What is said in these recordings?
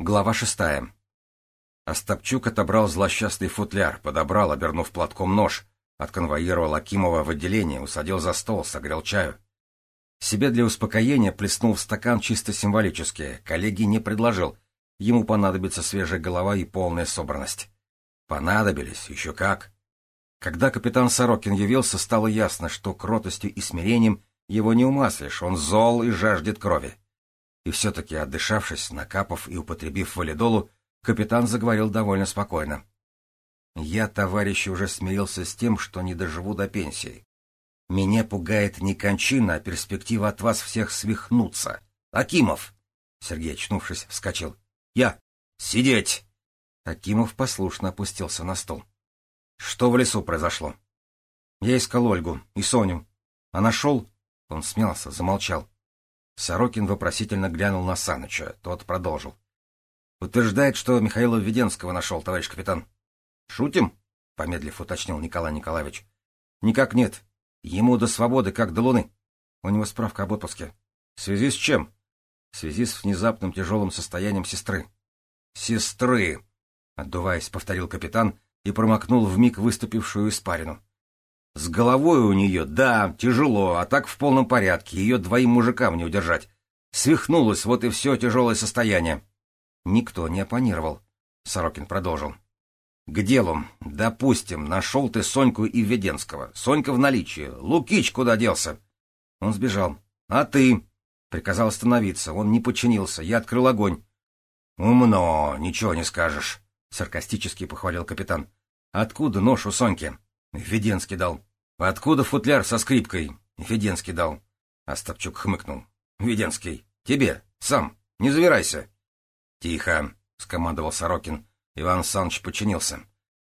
Глава шестая. Остапчук отобрал злосчастный футляр, подобрал, обернув платком нож, отконвоировал Акимова в отделение, усадил за стол, согрел чаю. Себе для успокоения плеснул в стакан чисто символически, коллеги не предложил, ему понадобится свежая голова и полная собранность. Понадобились, еще как. Когда капитан Сорокин явился, стало ясно, что кротостью и смирением его не умаслишь, он зол и жаждет крови. И все-таки, отдышавшись, накапав и употребив валидолу, капитан заговорил довольно спокойно. «Я, товарищи, уже смирился с тем, что не доживу до пенсии. Меня пугает не кончина, а перспектива от вас всех свихнуться. Акимов!» Сергей, очнувшись, вскочил. «Я! Сидеть!» Акимов послушно опустился на стол. «Что в лесу произошло?» «Я искал Ольгу и Соню. А нашел...» Он смелся, замолчал. Сорокин вопросительно глянул на Саныча. Тот продолжил. «Утверждает, что Михаила Введенского нашел, товарищ капитан». «Шутим?» — помедлив уточнил Николай Николаевич. «Никак нет. Ему до свободы, как до луны. У него справка об отпуске. В связи с чем?» «В связи с внезапным тяжелым состоянием сестры». «Сестры!» — отдуваясь, повторил капитан и промокнул вмиг выступившую испарину. С головой у нее, да, тяжело, а так в полном порядке, ее двоим мужикам не удержать. Свихнулась, вот и все тяжелое состояние. Никто не оппонировал. Сорокин продолжил. К делу. Допустим, нашел ты Соньку и Веденского. Сонька в наличии. Лукич куда делся? Он сбежал. А ты? Приказал остановиться. Он не подчинился. Я открыл огонь. Умно, ничего не скажешь. Саркастически похвалил капитан. Откуда нож у Соньки? Веденский дал. Откуда футляр со скрипкой? Веденский дал. Остапчук хмыкнул. Веденский. Тебе. Сам. Не завирайся. Тихо, скомандовал Сорокин. Иван Саныч подчинился.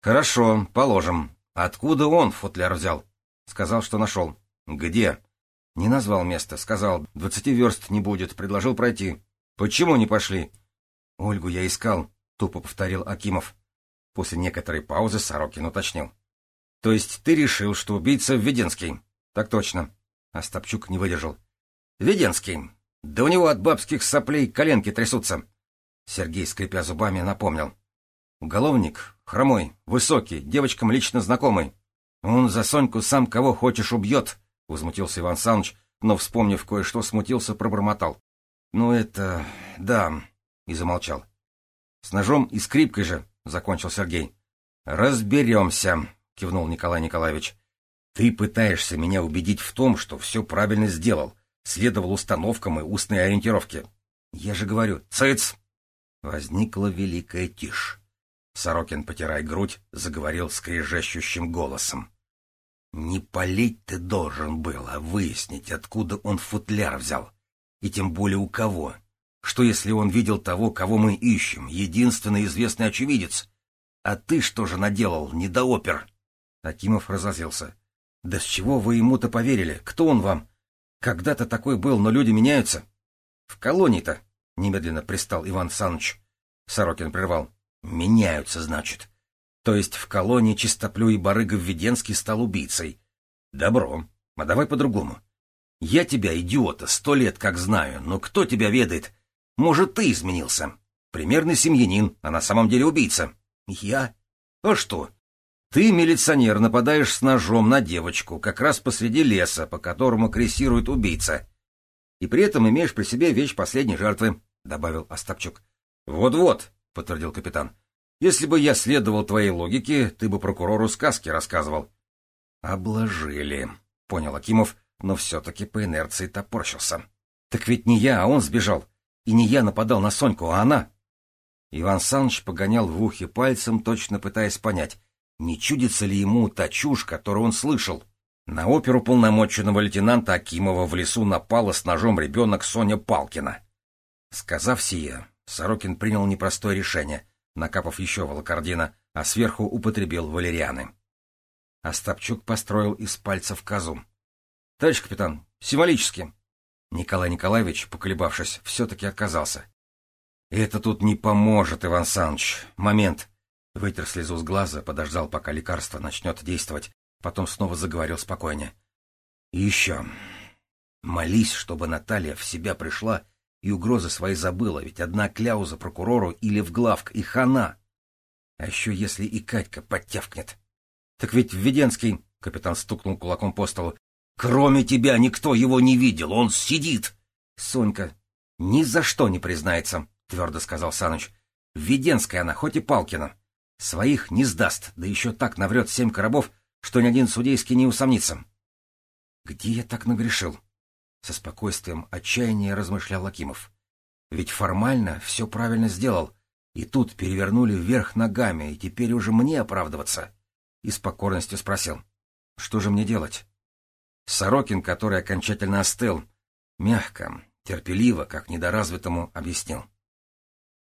Хорошо, положим. Откуда он футляр взял? Сказал, что нашел. Где? Не назвал место. Сказал, двадцати верст не будет. Предложил пройти. Почему не пошли? Ольгу я искал, тупо повторил Акимов. После некоторой паузы Сорокин уточнил. То есть ты решил, что убийца Введенский? Так точно. Остапчук не выдержал. Введенский. Да у него от бабских соплей коленки трясутся. Сергей, скрипя зубами, напомнил. Уголовник, хромой, высокий, девочкам лично знакомый. Он за Соньку сам кого хочешь убьет, — возмутился Иван Саныч, но, вспомнив кое-что, смутился, пробормотал. — Ну это... да... — и замолчал. — С ножом и скрипкой же, — закончил Сергей. — Разберемся, — кивнул Николай Николаевич. «Ты пытаешься меня убедить в том, что все правильно сделал, следовал установкам и устной ориентировке. Я же говорю, цыц!» Возникла великая тишь. Сорокин, потирая грудь, заговорил скрежещущим голосом. «Не полить ты должен был, а выяснить, откуда он футляр взял. И тем более у кого. Что если он видел того, кого мы ищем, единственный известный очевидец? А ты что же наделал, недоопер?» Акимов разозлился. «Да с чего вы ему-то поверили? Кто он вам? Когда-то такой был, но люди меняются». «В колонии-то», — немедленно пристал Иван Саныч. Сорокин прервал. «Меняются, значит. То есть в колонии Чистоплю и Барыга Введенский стал убийцей. Добро. А давай по-другому. Я тебя, идиота, сто лет как знаю, но кто тебя ведает? Может, ты изменился? Примерный семьянин, а на самом деле убийца. Я? А что? Ты, милиционер, нападаешь с ножом на девочку, как раз посреди леса, по которому крейсирует убийца. И при этом имеешь при себе вещь последней жертвы, — добавил Остапчук. Вот — подтвердил капитан. — Если бы я следовал твоей логике, ты бы прокурору сказки рассказывал. — Обложили, — понял Акимов, но все-таки по инерции топорщился. — Так ведь не я, а он сбежал. И не я нападал на Соньку, а она. Иван Саныч погонял в ухе пальцем, точно пытаясь понять, не чудится ли ему та чушь, которую он слышал? На оперу полномоченного лейтенанта Акимова в лесу напала с ножом ребенок Соня Палкина. Сказав сие, Сорокин принял непростое решение, накапав еще волокордина, а сверху употребил валерианы. Остапчук построил из пальцев козу. — Товарищ капитан, символически. Николай Николаевич, поколебавшись, все-таки отказался. — Это тут не поможет, Иван Саныч. Момент. Вытер слезу с глаза, подождал, пока лекарство начнет действовать, потом снова заговорил спокойнее. — И еще. Молись, чтобы Наталья в себя пришла и угрозы свои забыла, ведь одна кляуза прокурору или в главк, и хана. А еще если и Катька подтявкнет. Так ведь Введенский, — капитан стукнул кулаком по столу, — кроме тебя никто его не видел, он сидит. Сонька ни за что не признается, — твердо сказал Саныч. Введенская она, хоть и Палкина. Своих не сдаст, да еще так наврет семь коробов, что ни один судейский не усомнится. Где я так нагрешил? Со спокойствием отчаяния размышлял Лакимов. Ведь формально все правильно сделал, и тут перевернули вверх ногами, и теперь уже мне оправдываться. И с покорностью спросил, что же мне делать? Сорокин, который окончательно остыл, мягко, терпеливо, как недоразвитому, объяснил.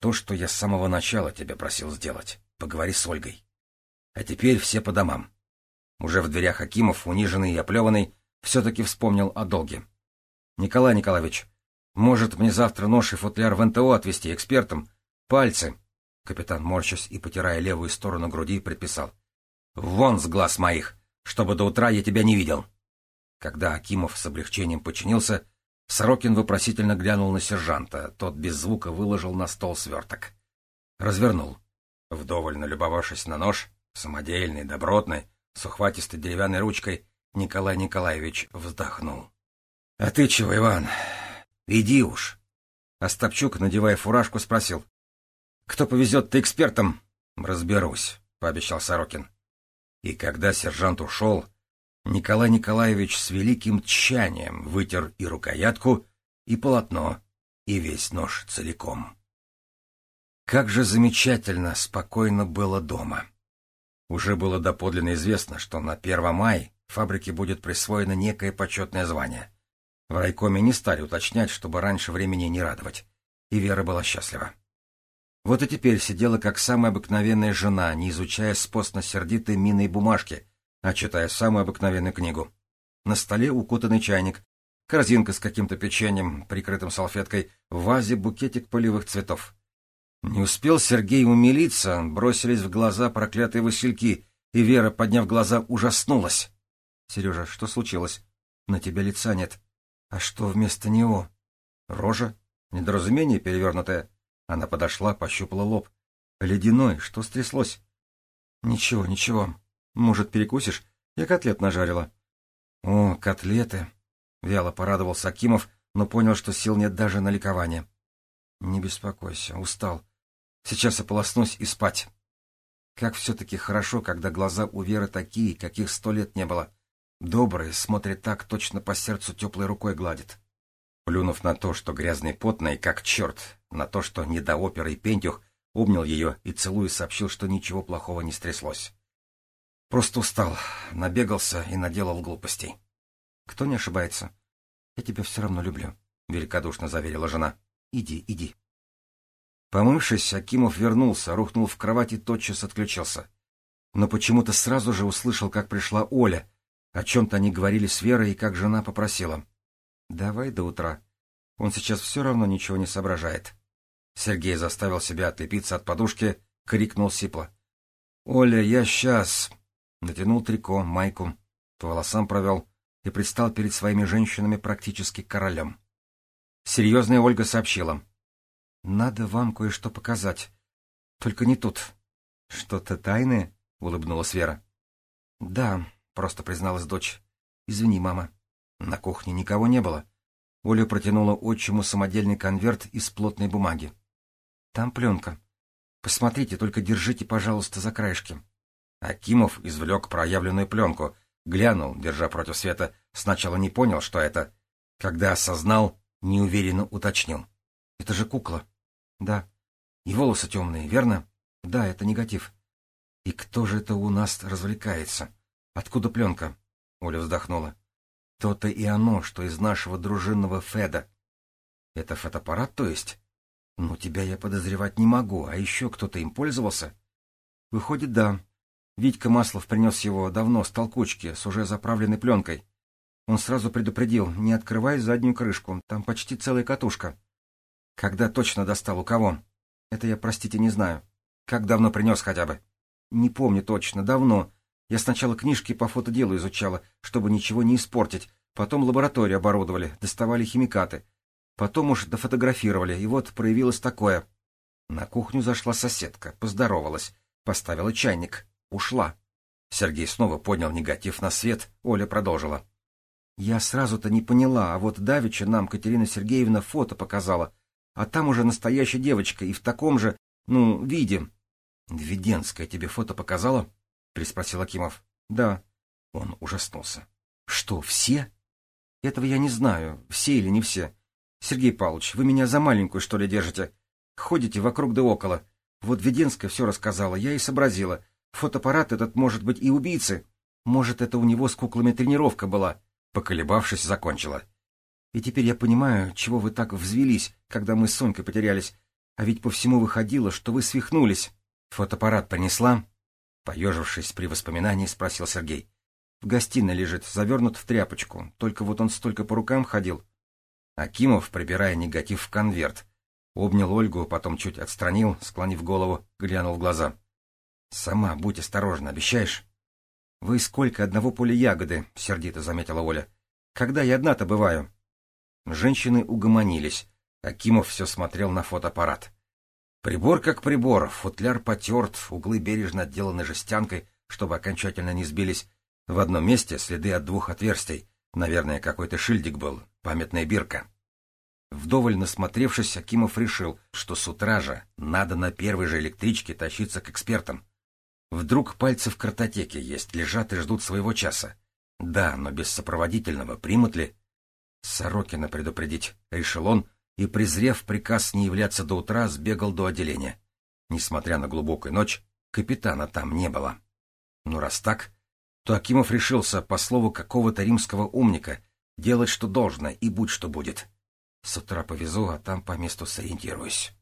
То, что я с самого начала тебя просил сделать. Поговори с Ольгой. А теперь все по домам. Уже в дверях Акимов, униженный и оплеванный, все-таки вспомнил о долге. Николай Николаевич, может мне завтра нож и футляр в НТО отвезти экспертам? Пальцы. Капитан, морщась и потирая левую сторону груди, предписал. Вон с глаз моих, чтобы до утра я тебя не видел. Когда Акимов с облегчением подчинился, Сорокин вопросительно глянул на сержанта, тот без звука выложил на стол сверток. Развернул. Вдоволь налюбовавшись на нож, самодельный, добротный, с ухватистой деревянной ручкой, Николай Николаевич вздохнул. — А ты чего, Иван? Иди уж. Остапчук, надевая фуражку, спросил. — Кто повезет-то экспертам? — Разберусь, — пообещал Сорокин. И когда сержант ушел, Николай Николаевич с великим тщанием вытер и рукоятку, и полотно, и весь нож целиком. Как же замечательно, спокойно было дома. Уже было доподлинно известно, что на 1 мая фабрике будет присвоено некое почетное звание. В райкоме не стали уточнять, чтобы раньше времени не радовать. И Вера была счастлива. Вот и теперь сидела как самая обыкновенная жена, не изучая спостно-сердитой миной бумажки, а читая самую обыкновенную книгу. На столе укутанный чайник, корзинка с каким-то печеньем, прикрытым салфеткой, в вазе букетик полевых цветов. Не успел Сергей умилиться, бросились в глаза проклятые васильки, и Вера, подняв глаза, ужаснулась. — Сережа, что случилось? На тебя лица нет. А что вместо него? Рожа? Недоразумение перевернутое? Она подошла, пощупала лоб. Ледяной, что стряслось? Ничего, ничего. Может, перекусишь? Я котлет нажарила. О, котлеты! Вяло порадовался Акимов, но понял, что сил нет даже на ликование. Не беспокойся, устал. Сейчас ополоснусь и спать. Как все-таки хорошо, когда глаза у Веры такие, каких сто лет не было. Добрые, смотрит так, точно по сердцу теплой рукой гладит. Плюнув на то, что грязный потный, как черт, на то, что не до оперы и пентюх, обнял ее и целуя сообщил, что ничего плохого не стряслось. Просто устал, набегался и наделал глупостей. Кто не ошибается? Я тебя все равно люблю, — великодушно заверила жена. Иди, иди. Помывшись, Акимов вернулся, рухнул в кровать и тотчас отключился. Но почему-то сразу же услышал, как пришла Оля. О чем-то они говорили с Верой, и как жена попросила. — Давай до утра. Он сейчас все равно ничего не соображает. Сергей заставил себя отлепиться от подушки, крикнул сипло. — Оля, я сейчас... Натянул трико, майку, по волосам провел и предстал перед своими женщинами практически королем. Серьезная Ольга сообщила. — Надо вам кое-что показать. Только не тут. — Что-то тайное? — улыбнулась Вера. — Да, — просто призналась дочь. — Извини, мама. На кухне никого не было. Оля протянула отчиму самодельный конверт из плотной бумаги. — Там пленка. Посмотрите, только держите, пожалуйста, за краешки. Акимов извлек проявленную пленку, глянул, держа против света, сначала не понял, что это. Когда осознал, Неуверенно уточнил. — Это же кукла. — Да. И волосы темные, верно? — Да, это негатив. — И кто же это у нас развлекается? Откуда пленка? Оля вздохнула. — То-то и оно, что из нашего дружинного Феда. — Это фотоаппарат, то есть? — Ну, тебя я подозревать не могу, а еще кто-то им пользовался? — Выходит, да. Витька Маслов принес его давно с толкучки, с уже заправленной пленкой. Он сразу предупредил, не открывай заднюю крышку, там почти целая катушка. Когда точно достал, у кого? Это я, простите, не знаю. Как давно принес хотя бы? Не помню точно, давно. Я сначала книжки по фотоделу изучала, чтобы ничего не испортить, потом лабораторию оборудовали, доставали химикаты. Потом уж дофотографировали, и вот проявилось такое. На кухню зашла соседка, поздоровалась, поставила чайник, ушла. Сергей снова поднял негатив на свет, Оля продолжила. Я сразу-то не поняла, а вот давеча нам Катерина Сергеевна фото показала, а там уже настоящая девочка и в таком же, ну, виде. — Введенская тебе фото показала? — переспросил Акимов. — Да. Он ужаснулся. — Что, все? — Этого я не знаю, все или не все. Сергей Павлович, вы меня за маленькую, что ли, держите? Ходите вокруг да около. Вот Веденская все рассказала, я и сообразила. Фотоаппарат этот может быть и убийцы. Может, это у него с куклами тренировка была. Поколебавшись, закончила. И теперь я понимаю, чего вы так взвелись, когда мы с Сонькой потерялись. А ведь по всему выходило, что вы свихнулись. Фотоаппарат принесла? Поежившись при воспоминании, спросил Сергей. В гостиной лежит, завернут в тряпочку, только вот он столько по рукам ходил. Акимов, прибирая негатив в конверт, обнял Ольгу, потом чуть отстранил, склонив голову, глянул в глаза. — Сама будь осторожна, обещаешь? — Вы сколько одного поля ягоды, — сердито заметила Оля. — Когда я одна-то бываю? Женщины угомонились. Акимов все смотрел на фотоаппарат. Прибор как прибор, футляр потерт, углы бережно отделаны жестянкой, чтобы окончательно не сбились. В одном месте следы от двух отверстий. Наверное, какой-то шильдик был, памятная бирка. Вдоволь насмотревшись, Акимов решил, что с утра же надо на первой же электричке тащиться к экспертам. Вдруг пальцы в картотеке есть, лежат и ждут своего часа. Да, но без сопроводительного примут ли? Сорокина предупредить, решил он, и, презрев приказ не являться до утра, сбегал до отделения. Несмотря на глубокую ночь, капитана там не было. Ну, раз так, то Акимов решился, по слову какого-то римского умника, делать, что должно, и будь что будет. С утра повезу, а там по месту сориентируюсь.